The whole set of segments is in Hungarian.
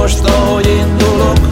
most, ahogy indulok.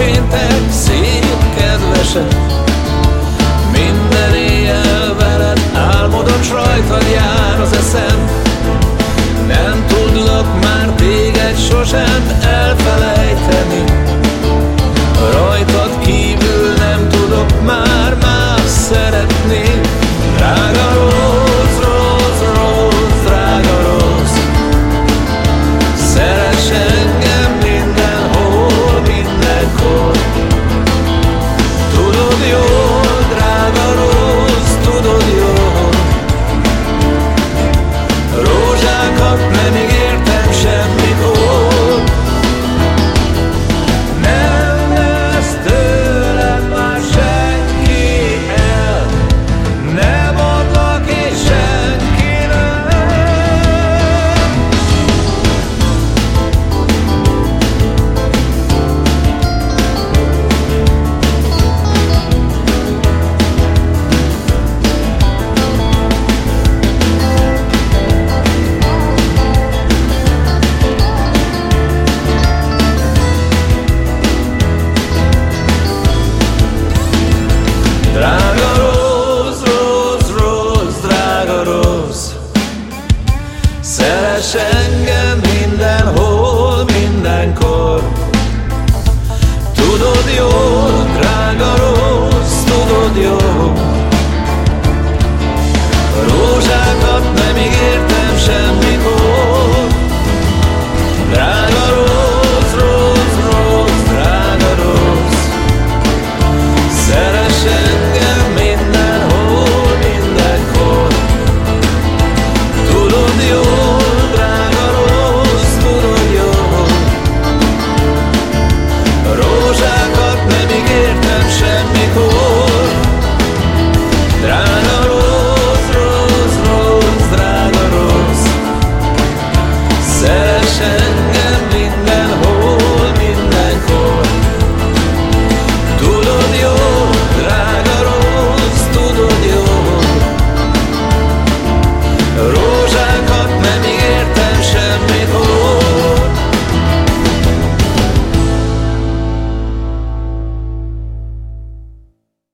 péntek, szép kedvesem Minden éjjel veled álmodom, rajtad jár az eszem. Nem tudlak már téged sosem elfelejteni. the to.